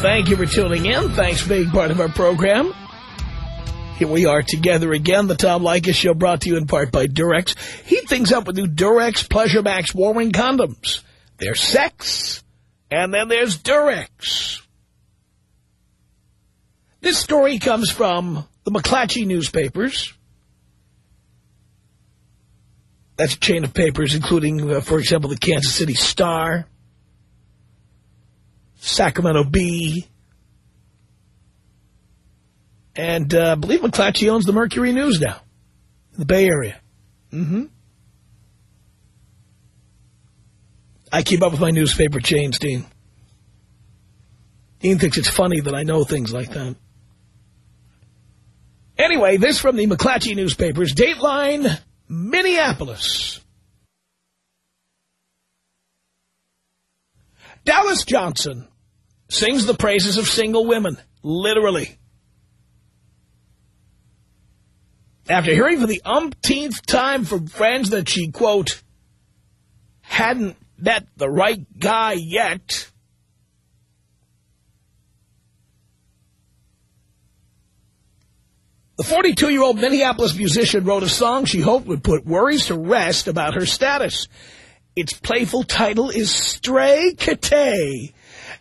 Thank you for tuning in. Thanks for being part of our program. Here we are together again. The Tom Leykis Show brought to you in part by Durex. Heat things up with new Durex Pleasure Max Warming Condoms. There's sex, and then there's Durex. This story comes from the McClatchy newspapers. That's a chain of papers, including, uh, for example, the Kansas City Star, Sacramento Bee, and uh, I believe McClatchy owns the Mercury News now, in the Bay Area. Mm-hmm. I keep up with my newspaper chains, Dean. Dean thinks it's funny that I know things like that. Anyway, this from the McClatchy newspapers, Dateline, Minneapolis. Dallas Johnson sings the praises of single women, literally. After hearing for the umpteenth time from friends that she, quote, hadn't met the right guy yet, The 42-year-old Minneapolis musician wrote a song she hoped would put worries to rest about her status. Its playful title is Stray Kate.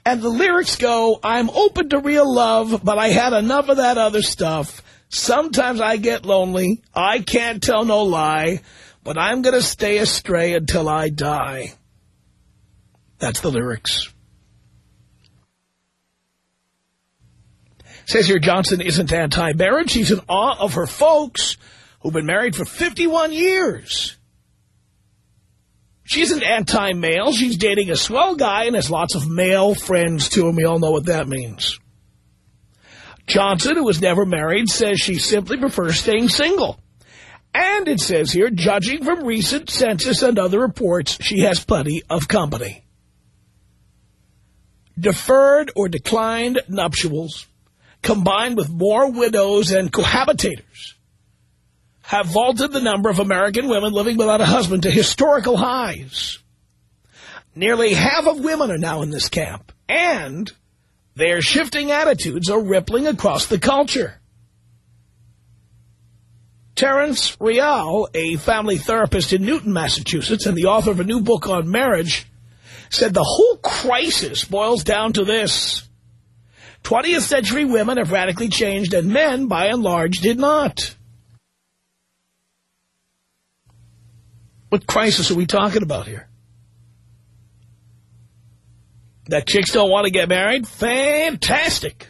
And the lyrics go, I'm open to real love, but I had enough of that other stuff. Sometimes I get lonely. I can't tell no lie. But I'm going to stay astray until I die. That's the lyrics. Says here Johnson isn't anti-marriage. She's in awe of her folks who've been married for 51 years. She isn't anti-male. She's dating a swell guy and has lots of male friends, too, and we all know what that means. Johnson, who was never married, says she simply prefers staying single. And it says here, judging from recent census and other reports, she has plenty of company. Deferred or declined nuptials combined with more widows and cohabitators, have vaulted the number of American women living without a husband to historical highs. Nearly half of women are now in this camp, and their shifting attitudes are rippling across the culture. Terence Real, a family therapist in Newton, Massachusetts, and the author of a new book on marriage, said the whole crisis boils down to this. 20th century women have radically changed, and men, by and large, did not. What crisis are we talking about here? That chicks don't want to get married? Fantastic.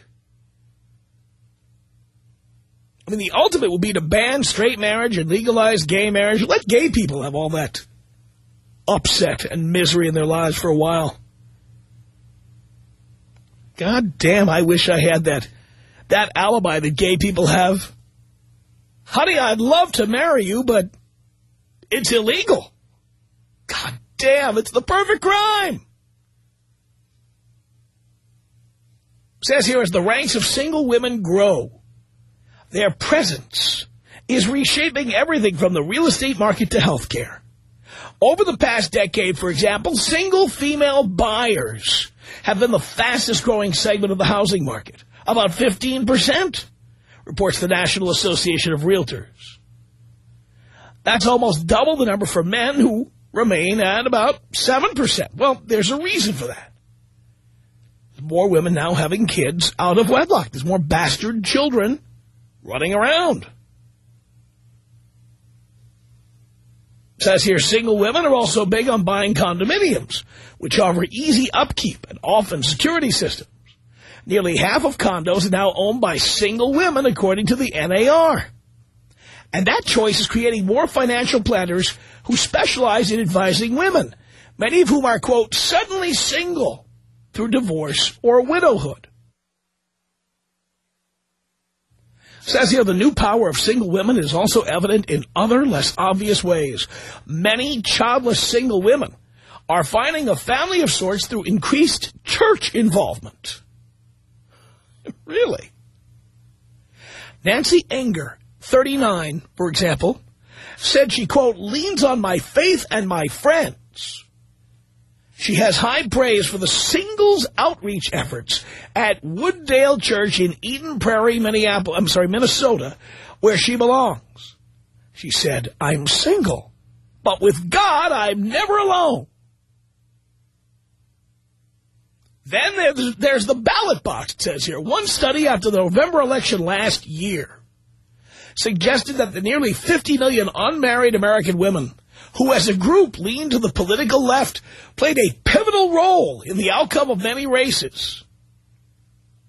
I mean, the ultimate would be to ban straight marriage and legalize gay marriage. Let gay people have all that upset and misery in their lives for a while. God damn, I wish I had that, that alibi that gay people have. Honey, I'd love to marry you, but it's illegal. God damn, it's the perfect crime. says here, as the ranks of single women grow, their presence is reshaping everything from the real estate market to healthcare. Over the past decade, for example, single female buyers have been the fastest growing segment of the housing market, about 15%, reports the National Association of Realtors. That's almost double the number for men who remain at about 7%. Well, there's a reason for that. more women now having kids out of wedlock. There's more bastard children running around. says here, single women are also big on buying condominiums, which offer easy upkeep and often security systems. Nearly half of condos are now owned by single women, according to the NAR. And that choice is creating more financial planners who specialize in advising women, many of whom are, quote, suddenly single through divorce or widowhood. Says here, the new power of single women is also evident in other, less obvious ways. Many childless single women are finding a family of sorts through increased church involvement. really? Nancy Enger, 39, for example, said she, quote, leans on my faith and my friends she has high praise for the singles outreach efforts at Wooddale Church in Eden Prairie, Minneapolis, I'm sorry, Minnesota, where she belongs. She said, I'm single, but with God, I'm never alone. Then there's, there's the ballot box, it says here. One study after the November election last year suggested that the nearly 50 million unmarried American women who as a group leaned to the political left, played a pivotal role in the outcome of many races.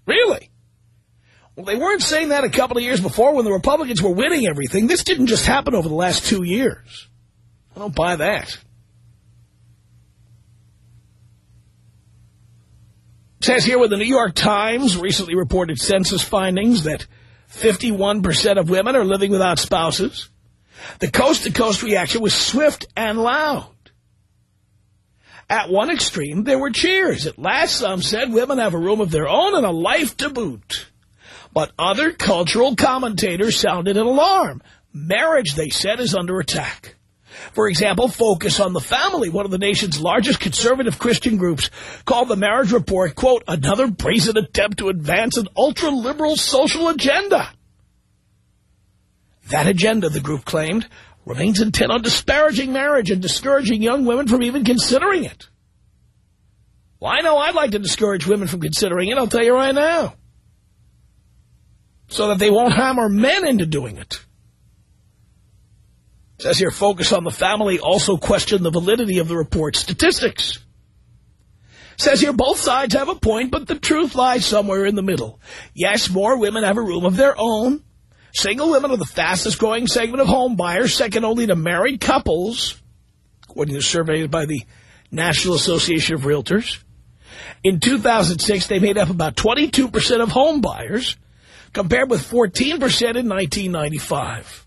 Really? Well, they weren't saying that a couple of years before when the Republicans were winning everything. This didn't just happen over the last two years. I don't buy that. It says here with the New York Times recently reported census findings that 51% of women are living without spouses. The coast-to-coast -coast reaction was swift and loud. At one extreme, there were cheers. At last, some said women have a room of their own and a life to boot. But other cultural commentators sounded an alarm. Marriage, they said, is under attack. For example, Focus on the Family, one of the nation's largest conservative Christian groups, called the marriage report, quote, another brazen attempt to advance an ultra-liberal social agenda. That agenda, the group claimed, remains intent on disparaging marriage and discouraging young women from even considering it. Well, I know I'd like to discourage women from considering it, I'll tell you right now. So that they won't hammer men into doing it. Says here, focus on the family also question the validity of the report's statistics. Says here, both sides have a point, but the truth lies somewhere in the middle. Yes, more women have a room of their own, Single women are the fastest growing segment of home buyers, second only to married couples, according to surveys by the National Association of Realtors. In 2006, they made up about 22% of home buyers, compared with 14% in 1995.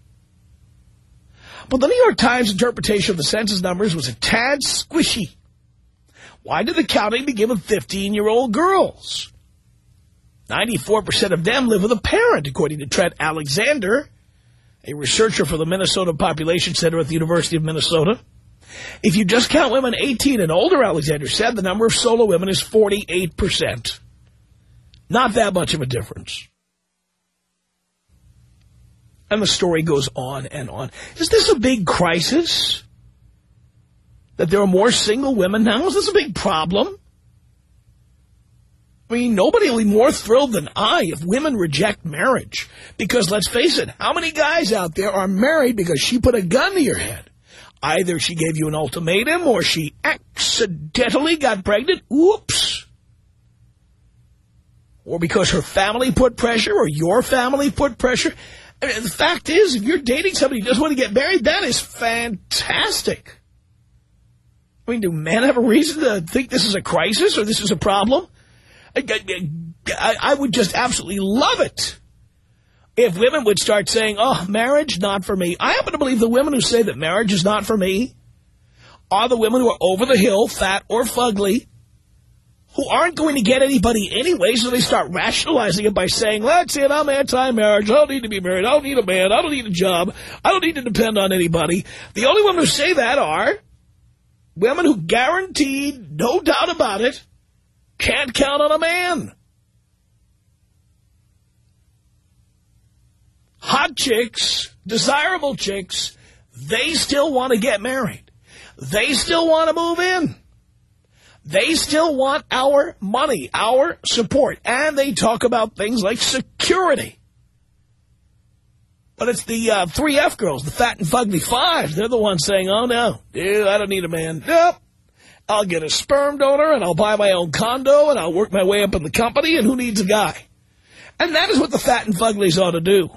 But the New York Times interpretation of the census numbers was a tad squishy. Why did the counting begin with 15-year-old girls? 94% of them live with a parent, according to Trent Alexander, a researcher for the Minnesota Population Center at the University of Minnesota. If you just count women 18 and older, Alexander said, the number of solo women is 48%. Not that much of a difference. And the story goes on and on. Is this a big crisis? That there are more single women now? Is this a big problem? I mean, nobody will be more thrilled than I if women reject marriage. Because let's face it, how many guys out there are married because she put a gun to your head? Either she gave you an ultimatum or she accidentally got pregnant. Oops. Or because her family put pressure or your family put pressure. I mean, the fact is, if you're dating somebody who doesn't want to get married, that is fantastic. I mean, do men have a reason to think this is a crisis or this is a problem? I, I would just absolutely love it if women would start saying, oh, marriage, not for me. I happen to believe the women who say that marriage is not for me are the women who are over the hill, fat or fugly, who aren't going to get anybody anyway, so they start rationalizing it by saying, that's it, I'm anti-marriage, I don't need to be married, I don't need a man, I don't need a job, I don't need to depend on anybody. The only women who say that are women who guaranteed, no doubt about it, can't count on a man. Hot chicks, desirable chicks, they still want to get married. They still want to move in. They still want our money, our support, and they talk about things like security. But it's the uh, 3F girls, the fat and fugly fives. They're the ones saying, oh, no, dude, I don't need a man. Nope. I'll get a sperm donor, and I'll buy my own condo, and I'll work my way up in the company, and who needs a guy? And that is what the fat and fuglies ought to do.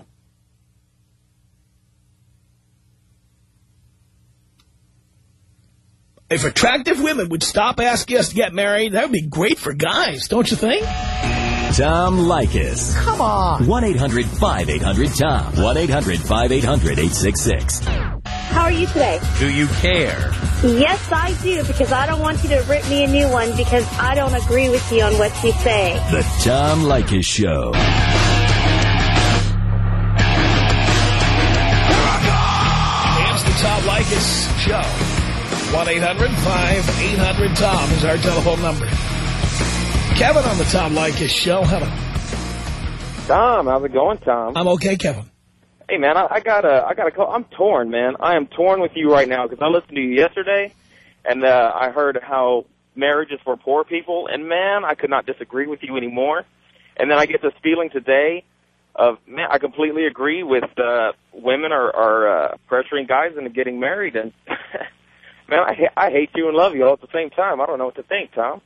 If attractive women would stop asking us to get married, that would be great for guys, don't you think? Tom Leykis. Come on. 1-800-5800-TOM. 1-800-5800-866. How are you today? Do you care? Yes, I do, because I don't want you to rip me a new one because I don't agree with you on what you say. The Tom Leykis Show. It's the Tom Leykis Show. 1-800-5800-TOM is our telephone number. Kevin on the Tom Leykis Show. Hello. Tom, how's it going, Tom? I'm okay, Kevin. Hey, man, I, I got a, I got a call. I'm torn, man. I am torn with you right now because I listened to you yesterday, and uh, I heard how marriage is for poor people, and man, I could not disagree with you anymore. And then I get this feeling today of, man, I completely agree with uh, women are, are uh, pressuring guys into getting married, and man, I, ha- I hate you and love you all at the same time. I don't know what to think, Tom.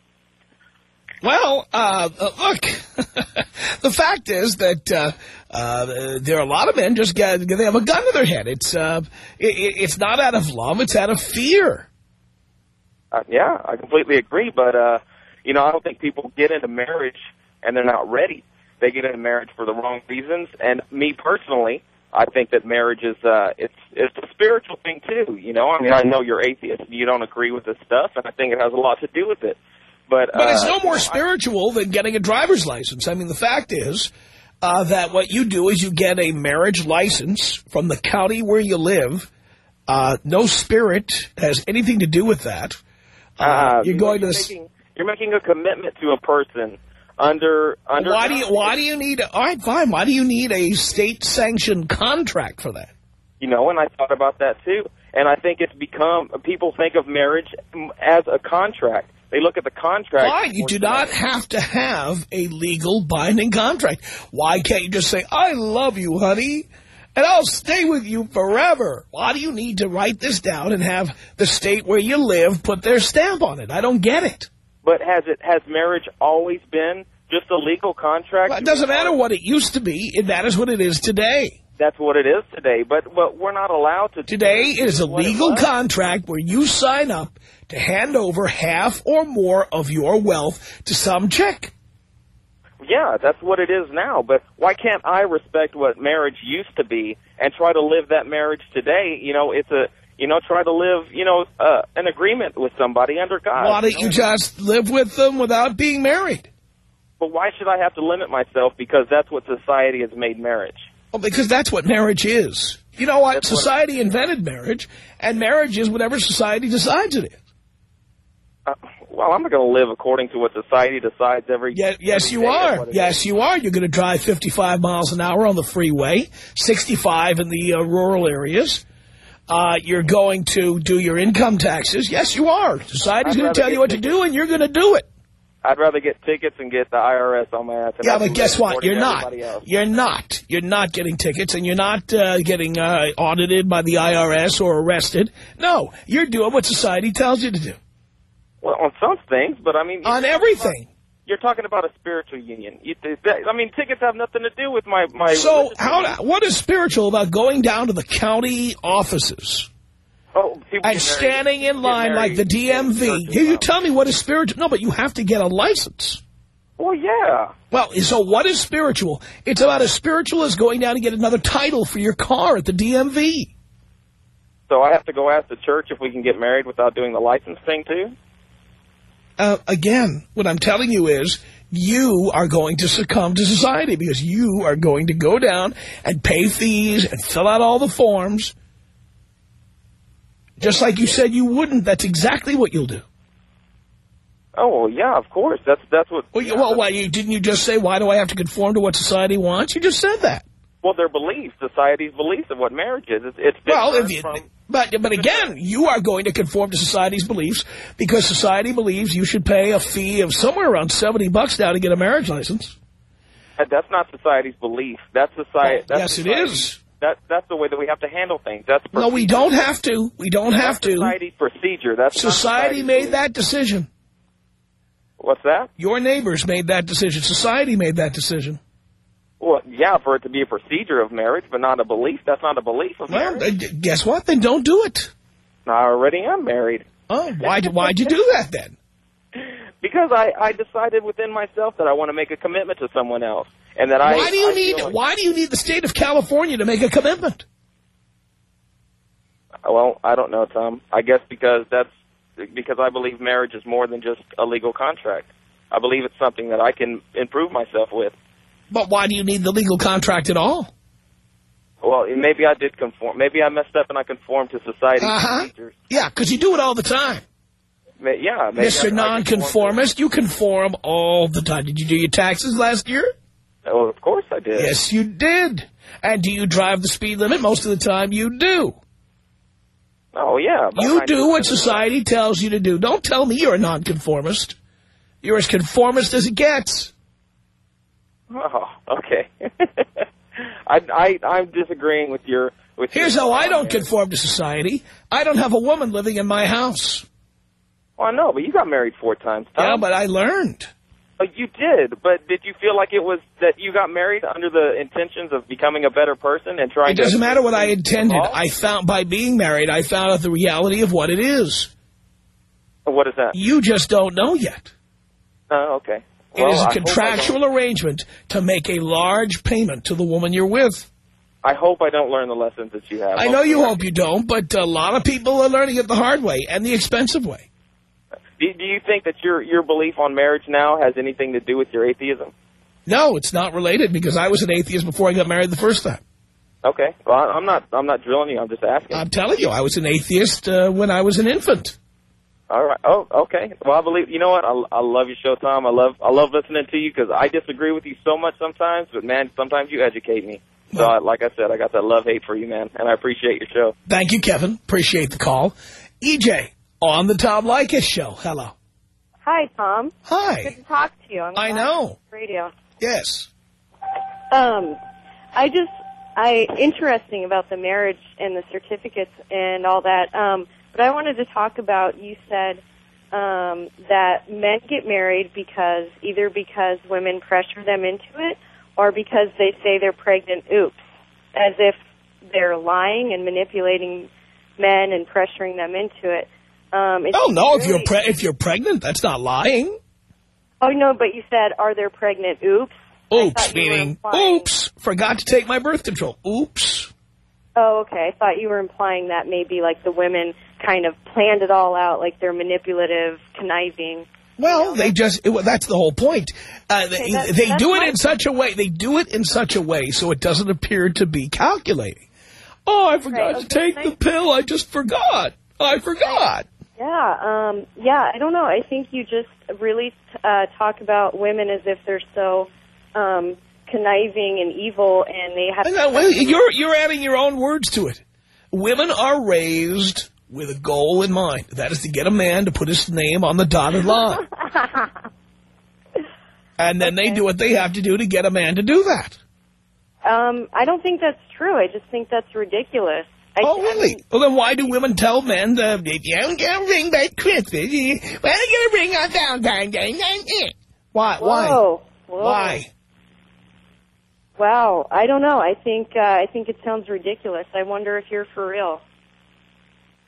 Well, uh, uh, look, the fact is that uh, uh, there are a lot of men just get, they have a gun to their head. It's uh, it, it's not out of love; it's out of fear. Uh, yeah, I completely agree. But, uh, you know, I don't think people get into marriage and they're not ready. They get into marriage for the wrong reasons. And me personally, I think that marriage is, uh, it's, it's a spiritual thing too. You know, I mean, I know you're atheist and you don't agree with this stuff and I think it has a lot to do with it. But, But it's uh, no more spiritual than getting a driver's license. I mean, the fact is uh, that what you do is you get a marriage license from the county where you live. Uh, no spirit has anything to do with that. Uh, Uh, you're going to you're the... s- making, you're making a commitment to a person under under. Why do you why do you need all right fine why do you need a state sanctioned contract for that? You know, and I thought about that too. And I think it's become people think of marriage as a contract. They look at the contract. Why? you do not have to have a legal binding contract. Why can't you just say, I love you, honey, and I'll stay with you forever? Why do you need to write this down and have the state where you live put their stamp on it? I don't get it. But has it has marriage always been just a legal contract? Well, it doesn't matter what it used to be. It matters what it is today. That's what it is today. But but we're not allowed to. Today it is a legal contract where you sign up to hand over half or more of your wealth to some chick. Yeah, that's what it is now. But why can't I respect what marriage used to be and try to live that marriage today? You know, it's a you know try to live you know uh, an agreement with somebody under God. Why don't know? you just live with them without being married? But why should I have to limit myself because that's what society has made marriage? Well, because that's what marriage is. You know what? That's what- society invented marriage, and marriage is whatever society decides it is. Uh, well, I'm not going to live according to what society decides every. Ye- yes, every you are. what Yes, you are. You're going to drive 55 miles an hour on the freeway, 65 in the uh, rural areas. Uh, you're going to do your income taxes. Yes, you are. Society's going to tell you what to do, and you're going to do it. I'd rather get tickets and get the IRS on my ass. Yeah, but guess what? You're not. You're not. You're not getting tickets, and you're not uh, getting uh, audited by the IRS or arrested. No, you're doing what society tells you to do. Well, on some things, but I mean, On everything. You're talking about a spiritual union. You, that, I mean, tickets have nothing to do with my my. So how? what is spiritual about going down to the county offices Oh, and standing in line like the DMV? You, you tell me what is spiritual? No, but you have to get a license. Well, yeah. Well, so what is spiritual? It's about as spiritual as going down to get another title for your car at the DMV. So I have to go ask the church if we can get married without doing the license thing too. Uh, again, what I'm telling you is you are going to succumb to society because you are going to go down and pay fees and fill out all the forms. Just like you said you wouldn't. That's exactly what you'll do. Oh, well, yeah, of course. That's that's what. Well, you, well why, you, didn't you just say, why do I have to conform to what society wants? You just said that. Well, their beliefs, society's beliefs of what marriage is. It's, it's Well, you, from, but but again, you are going to conform to society's beliefs because society believes you should pay a fee of somewhere around 70 bucks now to get a marriage license. Uh, that's not society's belief. That's society. Well, that's yes, it society- is. That that's the way that we have to handle things. That's No, we don't have to. We don't have to. Society's procedure. That's Society made belief. that decision. What's that? Your neighbors made that decision. Society made that decision. Well, yeah, for it to be a procedure of marriage, but not a belief. That's not a belief of Well, marriage. uh, guess what? Then don't do it. I already am married Oh, why'd, why'd you do that then? because I I decided within myself that I want to make a commitment to someone else, and that I. Why do you I need like- Why do you need the state of California to make a commitment? Well, I don't know, Tom. I guess because that's because I believe marriage is more than just a legal contract. I believe it's something that I can improve myself with. But why do you need the legal contract at all? Well, maybe I did conform. Maybe I messed up and I conformed to society's Uh-huh. Yeah, because you do it all the time. Yeah, maybe I- I Mr. Nonconformist, you conform all the time. Did you do your taxes last year? Well, of course I did. Yes, you did. And do you drive the speed limit? Most of the time you do. Oh, yeah. You do what society tells you to do. Don't tell me you're a nonconformist. You're as conformist as it gets. Oh, okay. I, I, I'm disagreeing with your. With Here's your how I don't conform to society. I don't have a woman living in my house. Well, I know, but you got married four times, Tom. Yeah, but I learned. Oh, you did, but did you feel like it was that you got married under the intentions of becoming a better person and trying It doesn't matter what I intended. I found by being married, I found out the reality of what it is. What is that? You just don't know yet. Oh, okay. It Well, is I a contractual arrangement to make a large payment to the woman you're with. I hope I don't learn the lessons that you have. I know you hope you don't, but a lot of people are learning it the hard way and the expensive way. Do, do you think that your your belief on marriage now has anything to do with your atheism? No, it's not related because I was an atheist before I got married the first time. Okay. Well, I'm not. I'm not drilling you. I'm just asking. I'm telling you, I was an atheist uh, when I was an infant. All right. Oh, okay. Well, I believe. You know what? I, I love your show, Tom. I love. I love listening to you because I disagree with you so much sometimes, but man, sometimes you educate me. So, I, like I said, I got that love hate for you, man, and I appreciate your show. Thank you, Kevin. Appreciate the call. EJ, on the Tom Leykis show. Hello. Hi, Tom. Hi. Good to talk to you. I'm I know. Radio. Yes. Um, I just, I interesting about the marriage and the certificates and all that. Um, but I wanted to talk about. You said um, that men get married because either because women pressure them into it, or because they say they're pregnant. Oops, as if they're lying and manipulating men and pressuring them into it. Um, it's Oh no, if you're pre if you're pregnant, that's not lying. Oh no, but you said, are they pregnant? Oops. Oops, thought you were meaning oops, forgot to take my birth control. Oops. Oh, okay. I thought you were implying that maybe like the women kind of planned it all out, like they're manipulative, conniving. Well, they just, it, well, that's the whole point. Uh, they Okay, that- they that's do it in such a way, they do it in such a way so it doesn't appear to be calculating. Oh, I forgot Right, to okay, take the pill. I just forgot. I forgot. Yeah, um, yeah. I don't know. I think you just really uh, talk about women as if they're so um, conniving and evil, and they have. That- well, you're, you're adding your own words to it. Women are raised with a goal in mind. That is to get a man to put his name on the dotted line. and then they do what they have to do to get a man to do that. um, I don't think that's true. I just think that's ridiculous. I, Oh, I really? mean, Well, then why do women tell men that if you don't get a ring by Christmas, you well, get a ring on Valentine's Day? Why? Why? whoa, whoa. Why? Wow, I don't know. I think uh, I think it sounds ridiculous. I wonder if you're for real,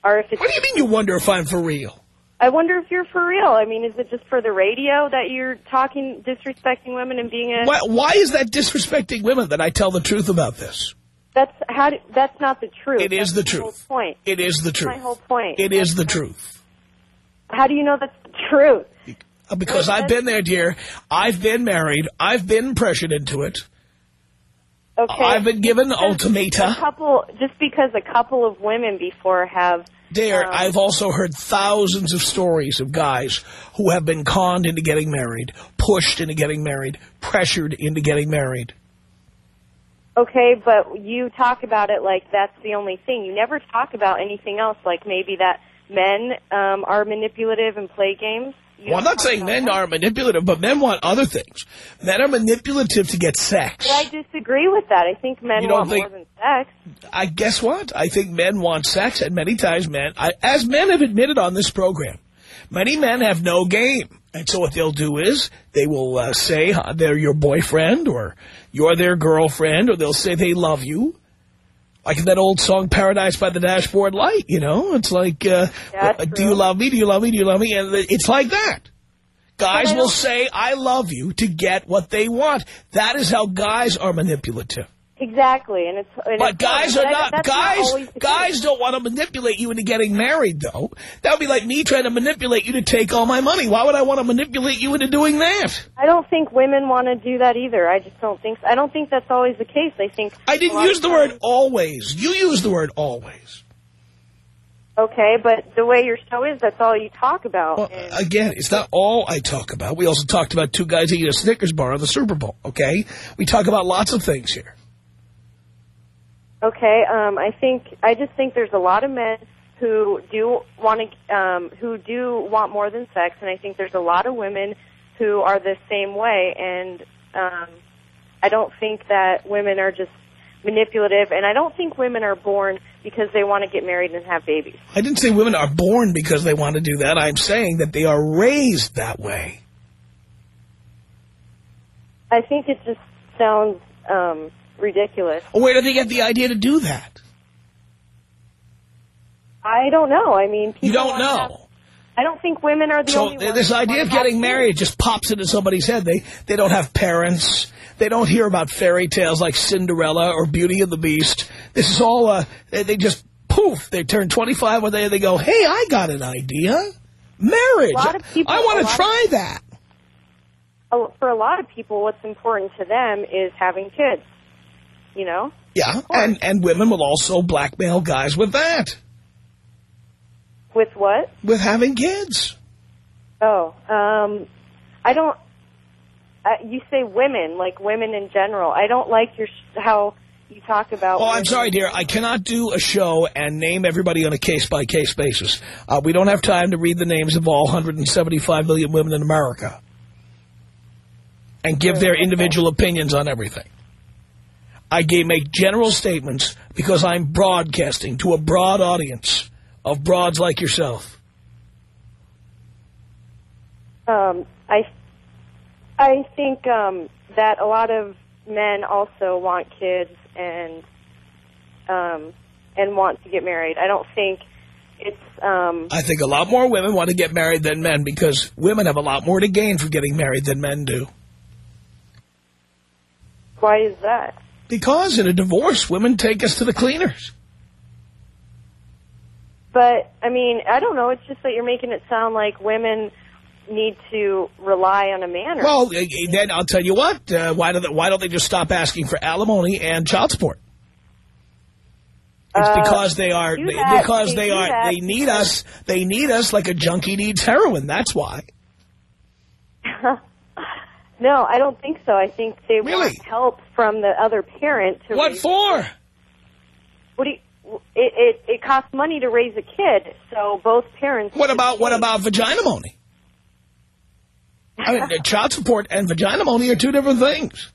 or if it's. What do you mean you wonder if I'm for real? I wonder if you're for real. I mean, is it just for the radio that you're talking, disrespecting women and being a? Why, why is that disrespecting women that I tell the truth about this? That's how. Do, that's not the truth. It is That's the my whole truth. point. It is the That's my truth. whole point. It is the truth. How do you know that's the truth? Because I've been there, dear. I've been married. I've been pressured into it. Okay. I've been given Just ultimata. A couple, just because a couple of women before have. Dear, um, I've also heard thousands of stories of guys who have been conned into getting married, pushed into getting married, pressured into getting married. Okay, but you talk about it like that's the only thing. You never talk about anything else, like maybe that men um, are manipulative and play games. Well, I'm don't saying men that. are manipulative, but men want other things. Men are manipulative to get sex. But I disagree with that. I think men don't want think- more than sex. I guess what? I think men want sex, and many times men, I, as men have admitted on this program, many men have no game. And so what they'll do is they will uh, say they're your boyfriend or you're their girlfriend, or they'll say they love you. Like in that old song, Paradise by the Dashboard Light, you know? It's like, uh, do true. you love me? Do you love me? Do you love me? And it's like that. Guys will say, I love you to get what they want. That is how guys are manipulative. Exactly, and it's and But it's guys are not, guys, the guys don't want to manipulate you into getting married, though. That would be like me trying to manipulate you to take all my money. Why would I want to manipulate you into doing that? I don't think women want to do that either. I just don't think. I don't think that's always the case. I think I didn't use the word always. You use the word always. Okay, but the way your show is, that's all you talk about. Well, again, it's not all I talk about. We also talked about two guys eating a Snickers bar on the Super Bowl, okay? We talk about lots of things here. Okay, um, I think I just think there's a lot of men who do want to, um, who do want more than sex, and I think there's a lot of women who are the same way. And um, I don't think that women are just manipulative, and I don't think women are born because they want to get married and have babies. I didn't say women are born because they want to do that. I'm saying that they are raised that way. I think it just sounds um, ridiculous. Where do they get the idea to do that? I don't know. I mean, people You don't know. have- I don't think women are the So only ones. this idea of getting married just pops into somebody's head. They they don't have parents. They don't hear about fairy tales like Cinderella or Beauty and the Beast. This is all. Uh, they, they just poof. They turn 25 one day and they go, "Hey, I got an idea. Marriage. Of people- I want to try that." Oh, For a lot of people, what's important to them is having kids. You know. Yeah, and and women will also blackmail guys with that, With what? with having kids. Oh, um, I don't. Uh, you say women, like women in general. I don't like your sh- how you talk about. Oh, I'm sorry, dear. I cannot do a show and name everybody on a case-by-case basis. Uh, we don't have time to read the names of all 175 million women in America and give their individual opinions on everything. I make general statements because I'm broadcasting to a broad audience of broads like yourself. Um, I, I think um, that a lot of men also want kids and, um, and want to get married. I don't think it's. Um, I think a lot more women want to get married than men because women have a lot more to gain from getting married than men do. why is that? Because in a divorce, women take us to the cleaners. But I mean, I don't know. It's just that you're making it sound like women need to rely on a man. Well, eh, eh, then I'll tell you what. Uh, why, do they, why don't they just stop asking for alimony and child support? It's Uh, because they are they- that. because They they are that they need us they need us like a junkie needs heroin. That's why. no, I don't think so. I think they Really? want help from the other parent to What for? What do you, it, it it costs money to raise a kid, so both parents. What about what about vaginamony? I mean, child support and vaginamony are two different things.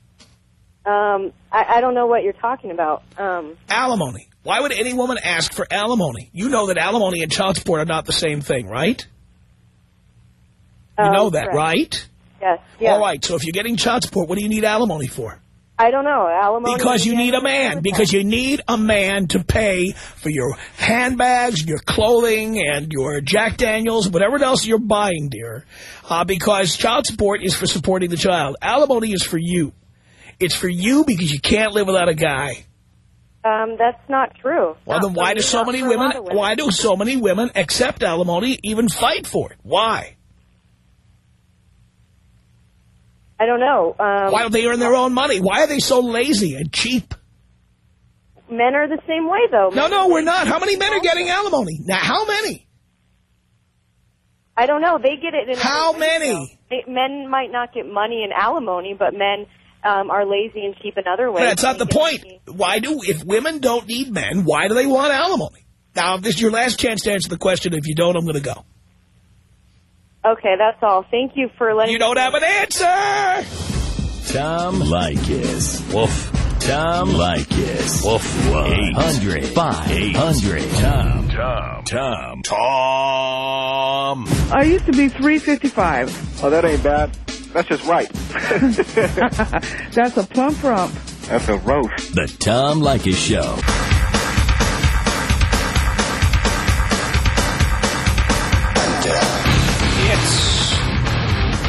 Um, I, I don't know what you're talking about. Um, Alimony. Why would any woman ask for alimony? You know that alimony and child support are not the same thing, right? You um, know that, correct. right? Yes. Yes. All right. So if you're getting child support, what do you need alimony for? I don't know. Alimony. Because you need a nothing to do man. Because you need a man to pay for your handbags, your clothing, and your Jack Daniels, whatever else you're buying, dear. Uh, because child support is for supporting the child. Alimony is for you. It's for you because you can't live without a guy. Um, that's not true. Well, Not then why do so many women, women. why do so many women accept alimony, even fight for it? Why? I don't know. Um, Why don't they earn their own money? Why are they so lazy and cheap? Men are the same way, though. No, Men- no, we're not. How many men are getting alimony? Now, how many? I don't know. They get it in. How many? They, men might not get money in alimony, but men um, are lazy and cheap in other ways. That's not the point. me- Why do, if women don't need men, why do they want alimony? Now, if this is your last chance to answer the question. If you don't, I'm going to go. Okay, that's all. Thank you for letting You don't me- have an answer! Tom Leykis. Woof. Tom Leykis. Woof. 800 500 Tom. Tom. Tom. Tom. I used to be 355. Oh, that ain't bad. That's just right. That's a plump rump. That's a roast. The Tom Leykis Show.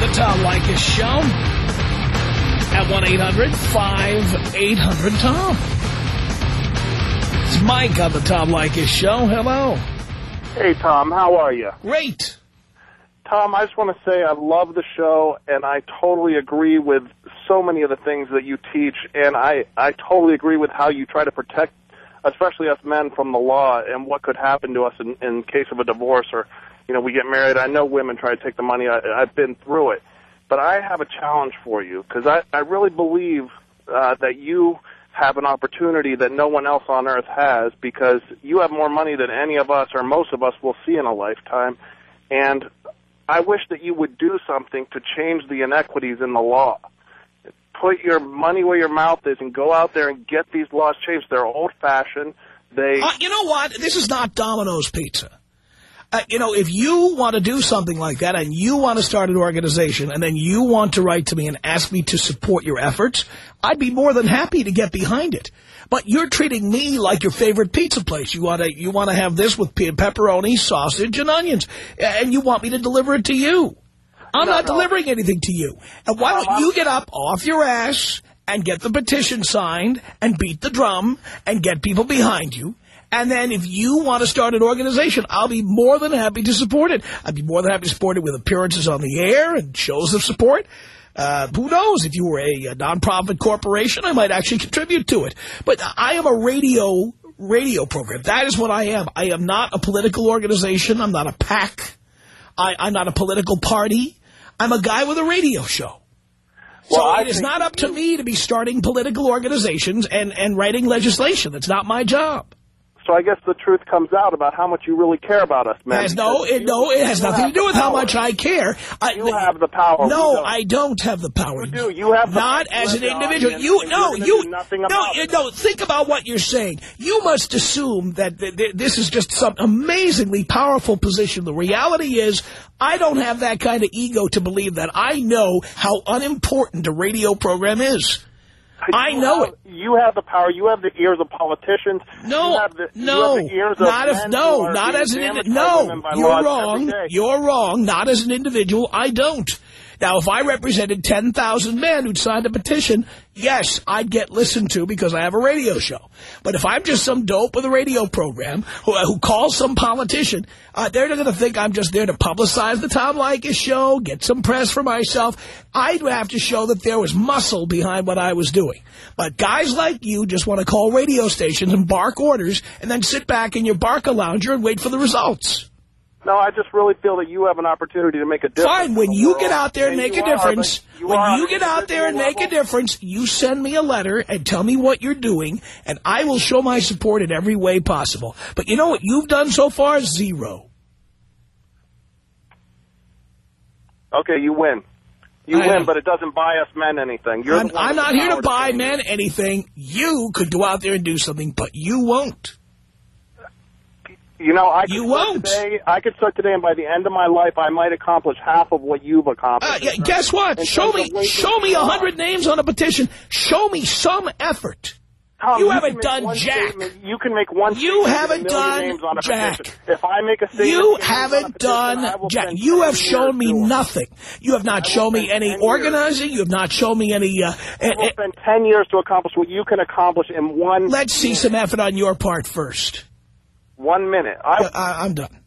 The Tom Leykis Show at 1-800-5800-TOM. It's Mike on the Tom Leykis Show. Hello. Hey, Tom, how are you? Great. Tom, I just want to say I love the show, and I totally agree with so many of the things that you teach, and I, I totally agree with how you try to protect, especially us men, from the law and what could happen to us in, in case of a divorce or, you know, we get married. I know women try to take the money. I, I've been through it. But I have a challenge for you because I, I really believe uh, that you have an opportunity that no one else on earth has because you have more money than any of us or most of us will see in a lifetime. And I wish that you would do something to change the inequities in the law. Put your money where your mouth is and go out there and get these laws changed. They're old-fashioned. They Uh, you know what? This is not Domino's Pizza. Uh, you know, if you want to do something like that and you want to start an organization and then you want to write to me and ask me to support your efforts, I'd be more than happy to get behind it. But you're treating me like your favorite pizza place. You want to you want to have this with pepperoni, sausage, and onions, and you want me to deliver it to you. I'm No, not no. delivering anything to you. And why don't you get up off your ass and get the petition signed and beat the drum and get people behind you? And then if you want to start an organization, I'll be more than happy to support it. I'd be more than happy to support it with appearances on the air and shows of support. Uh, who knows? If you were a, a nonprofit corporation, I might actually contribute to it. But I am a radio radio program. That is what I am. I am not a political organization. I'm not a PAC. I, I'm not a political party. I'm a guy with a radio show. Well, so I it is not up to me to be starting political organizations and, and writing legislation. That's not my job. So I guess the truth comes out about how much you really care about us man. It no, it, no, it has nothing to do with how much I care. I, You have the power. No, don't. I don't have the power. You do. You have the not as an You have the individual. You no, you nothing no, about you, it. no. Think about what you're saying. You must assume that th th this is just some amazingly powerful position. The reality is, I don't have that kind of ego to believe that I know how unimportant a radio program is. I You know have- You have the power. You have the ears of politicians. No, you have the, no, you have the ears of not who no, not as an no. You're wrong. You're wrong. Not as an individual. I don't. Now, if I represented 10,000 men who'd signed a petition, yes, I'd get listened to because I have a radio show. But if I'm just some dope with a radio program who, who calls some politician, uh, they're going to think I'm just there to publicize the Tom Leykis show, get some press for myself. I'd have to show that there was muscle behind what I was doing. But guys like you just want to call radio stations and bark orders and then sit back in your Barcalounger and wait for the results. No, I just really feel that you have an opportunity to make a difference. Fine, when you get out there and make a difference, you when you get out there and make a difference, you send me a letter and tell me what you're doing, and I will show my support in every way possible. But you know what you've done so far? Zero. Okay, you win. You I win, but it doesn't buy us men anything. You're I'm, I'm not here to buy men anything. You could go out there and do something, but you won't. You know, I could You start won't. today. I could start today, and by the end of my life, I might accomplish half of what you've Uh, accomplished. yeah, guess what? Show me, show me a hundred names on a petition. Show me some effort. Tom, You can haven't done jack. You can make one. You haven't done names on a jack. petition. If I make a statement, You and names on a haven't done jack. You have shown me nothing. You have not shown me any 10 years. organizing. You have not shown me any. Uh, I eh, will eh, spend 10 years to accomplish what you can accomplish in one let's see some effort on your part first. One minute. I, I, I'm done.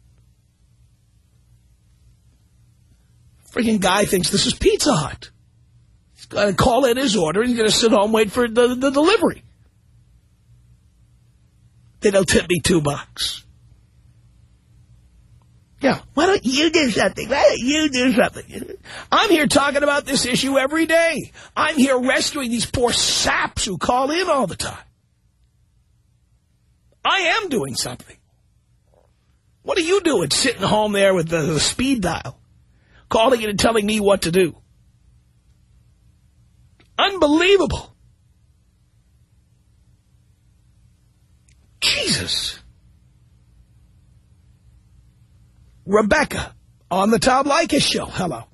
Freaking guy thinks this is Pizza Hut. He's going to call in his order and he's going to sit home wait for the, the delivery. Then they'll tip me two bucks. Yeah. Why don't you do something? Why don't you do something? I'm here talking about this issue every day. I'm here rescuing these poor saps who call in all the time. I am doing something. What are you doing sitting home there with the, the speed dial? Calling in and telling me what to do. Unbelievable. Jesus. Rebecca on the Tom Leykis show. Hello.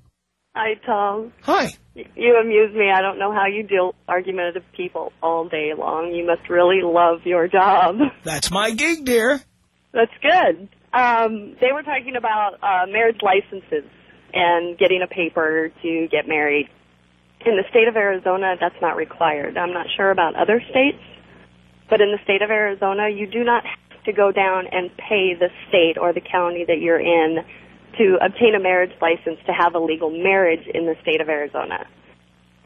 Hi, Tom. Hi. You amuse me. I don't know how you deal with argumentative people all day long. You must really love your job. That's my gig, dear. That's good. Um, they were talking about uh, marriage licenses and getting a paper to get married. In the state of Arizona, that's not required. I'm not sure about other states, but in the state of Arizona, you do not have to go down and pay the state or the county that you're in to obtain a marriage license to have a legal marriage in the state of Arizona.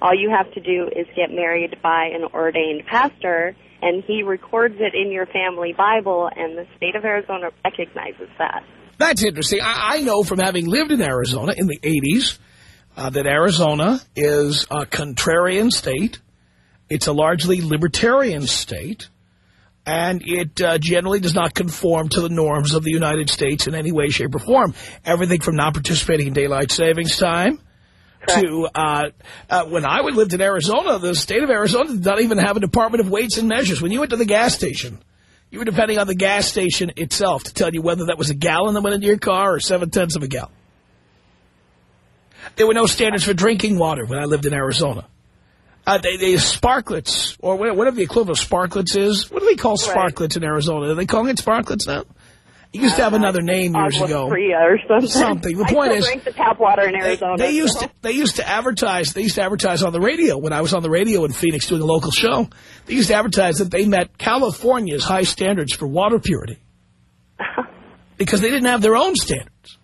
All you have to do is get married by an ordained pastor, and he records it in your family Bible, and the state of Arizona recognizes that. That's interesting. I, I know from having lived in Arizona in the 80s uh, that Arizona is a contrarian state. It's a largely libertarian state. And it uh, generally does not conform to the norms of the United States in any way, shape, or form. Everything from not participating in daylight savings time Correct. to uh, uh, when I lived in Arizona, the state of Arizona did not even have a Department of Weights and Measures. When you went to the gas station, you were depending on the gas station itself to tell you whether that was a gallon that went into your car or seven-tenths of a gallon. There were no standards for drinking water when I lived in Arizona. Uh, they, they Sparkletts, or whatever the equivalent of Sparkletts is. What do they call Right. Sparkletts in Arizona? Are they calling it Sparkletts now? It used to have another name years ago. Or something. Something. The point is- drink the tap water in They, Arizona. they used so- to they used to advertise they used to advertise on the radio when I was on the radio in Phoenix doing a local show. They used to advertise that they met California's high standards for water purity because they didn't have their own standards.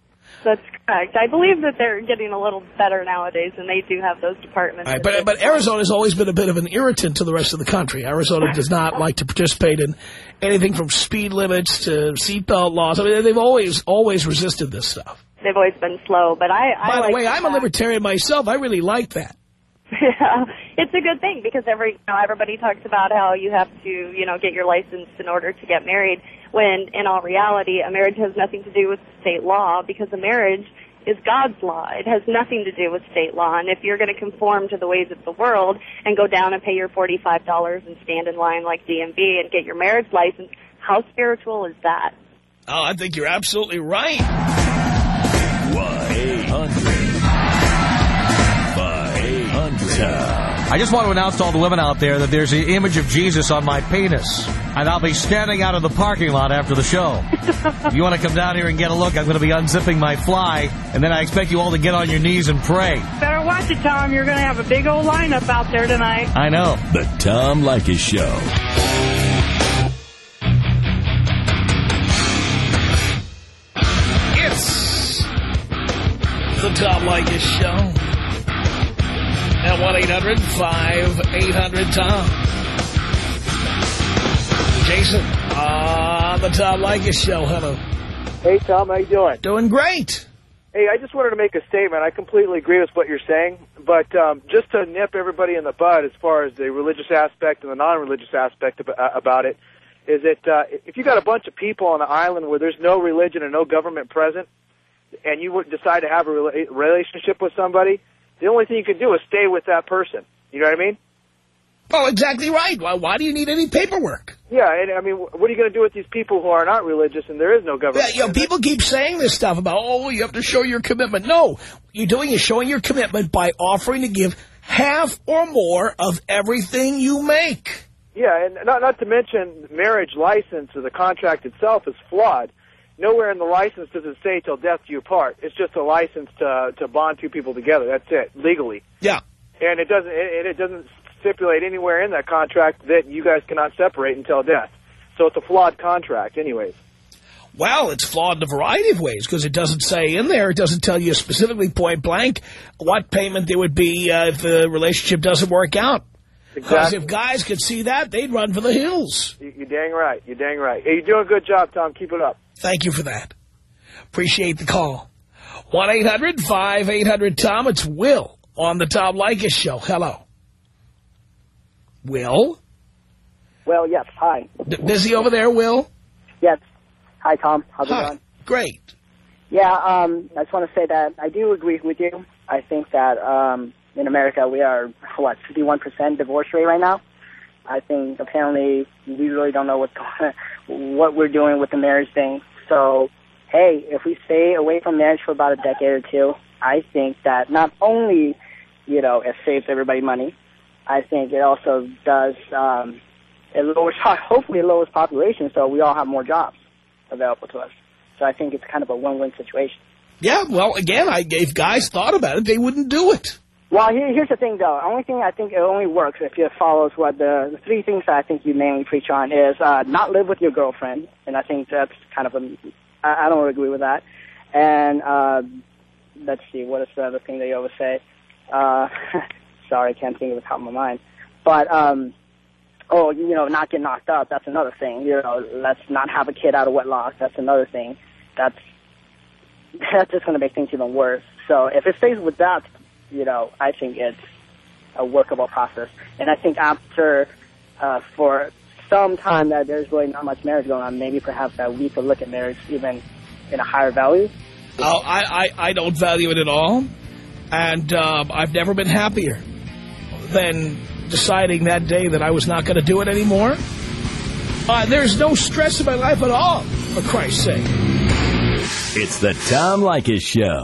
That's correct. I believe that they're getting a little better nowadays, and they do have those departments. Right, but but Arizona's always been a bit of an irritant to the rest of the country. Arizona does not like to participate in anything from speed limits to seatbelt laws. I mean, they've always always resisted this stuff. They've always been slow, but I. I By the like way, I'm a libertarian myself. I really like that. Yeah, it's a good thing because every you know, everybody talks about how you have to you know get your license in order to get married. When in all reality, a marriage has nothing to do with state law because a marriage is God's law. It has nothing to do with state law. And if you're going to conform to the ways of the world and go down and pay your forty-five dollars and stand in line like DMV and get your marriage license, how spiritual is that? Oh, I think you're absolutely right. 1-800-5800-TOM. I just want to announce to all the women out there that there's the image of Jesus on my penis. And I'll be standing out in the parking lot after the show. if you want to come down here and get a look, I'm going to be unzipping my fly. And then I expect you all to get on your knees and pray. Better watch it, Tom. You're going to have a big old lineup out there tonight. I know. The Tom Leykis Show. It's the Tom Leykis Show at 1-800-5800-TOM. Jason on the Tom Leykis Show. Hello. Hey, Tom, how you doing? Doing great. Hey, I just wanted to make a statement. I completely agree with what you're saying, but um, just to nip everybody in the bud as far as the religious aspect and the non-religious aspect uh, about it, is that uh, if you got a bunch of people on an island where there's no religion and no government present, and you would decide to have a rela- relationship with somebody, the only thing you can do is stay with that person. You know what I mean? Oh, exactly right. Why, why do you need any paperwork? Yeah, and I mean, what are you going to do with these people who are not religious and there is no government? Yeah, you know, people keep saying this stuff about, oh, you have to show your commitment. No, what you're doing is showing your commitment by offering to give half or more of everything you make. Yeah, and not not to mention marriage license or the contract itself is flawed. Nowhere in the license does it say "till death do you part." It's just a license to to bond two people together. That's it legally, Yeah. and it doesn't it, it doesn't stipulate anywhere in that contract that you guys cannot separate until death. So it's a flawed contract, anyways. Well, it's flawed in a variety of ways because it doesn't say in there, it doesn't tell you specifically point blank what payment there would be uh, if the relationship doesn't work out. Because Exactly. if guys could see that, they'd run for the hills. You- You're dang right. You're dang right. Hey, you're doing a good job, Tom. Keep it up. Thank you for that. Appreciate the call. 1-800-5800-TOM. It's Will on the Tom Leykis Show. Hello. Will? Well, yes. Hi. D busy over there, Will? Yes. Hi, Tom. How's Hi. it going? Great. Yeah, um, I just want to say that I do agree with you. I think that um, in America we are, what, 51% divorce rate right now? I think apparently we really don't know going what we're doing with the marriage thing. So, hey, if we stay away from marriage for about a decade or two, I think that not only, you know, it saves everybody money, I think it also does, um, it lowers, hopefully it lowers population so we all have more jobs available to us. So I think it's kind of a win-win situation. Yeah, well, again, I, if guys thought about it, they wouldn't do it. Well, here, here's the thing, though. The only thing I think it only works if it follows what the, the three things I think you mainly preach on is uh, not live with your girlfriend, and I think that's kind of a. I, I don't agree with that. And uh, let's see, what is the other thing that you always say? Uh, sorry, I can't think of the top of my mind. But um, oh, you know, not get knocked up. That's another thing. You know, let's not have a kid out of wedlock. That's another thing. That's that's just going to make things even worse. So if it stays with that, you know, I think it's a workable process. And I think after, uh, for some time that there's really not much marriage going on, maybe perhaps that we could look at marriage even in a higher value. Oh, I, I, I don't value it at all. And um, I've never been happier than deciding that day that I was not going to do it anymore. Uh, there's no stress in my life at all, for Christ's sake. It's the Tom Leykis Show.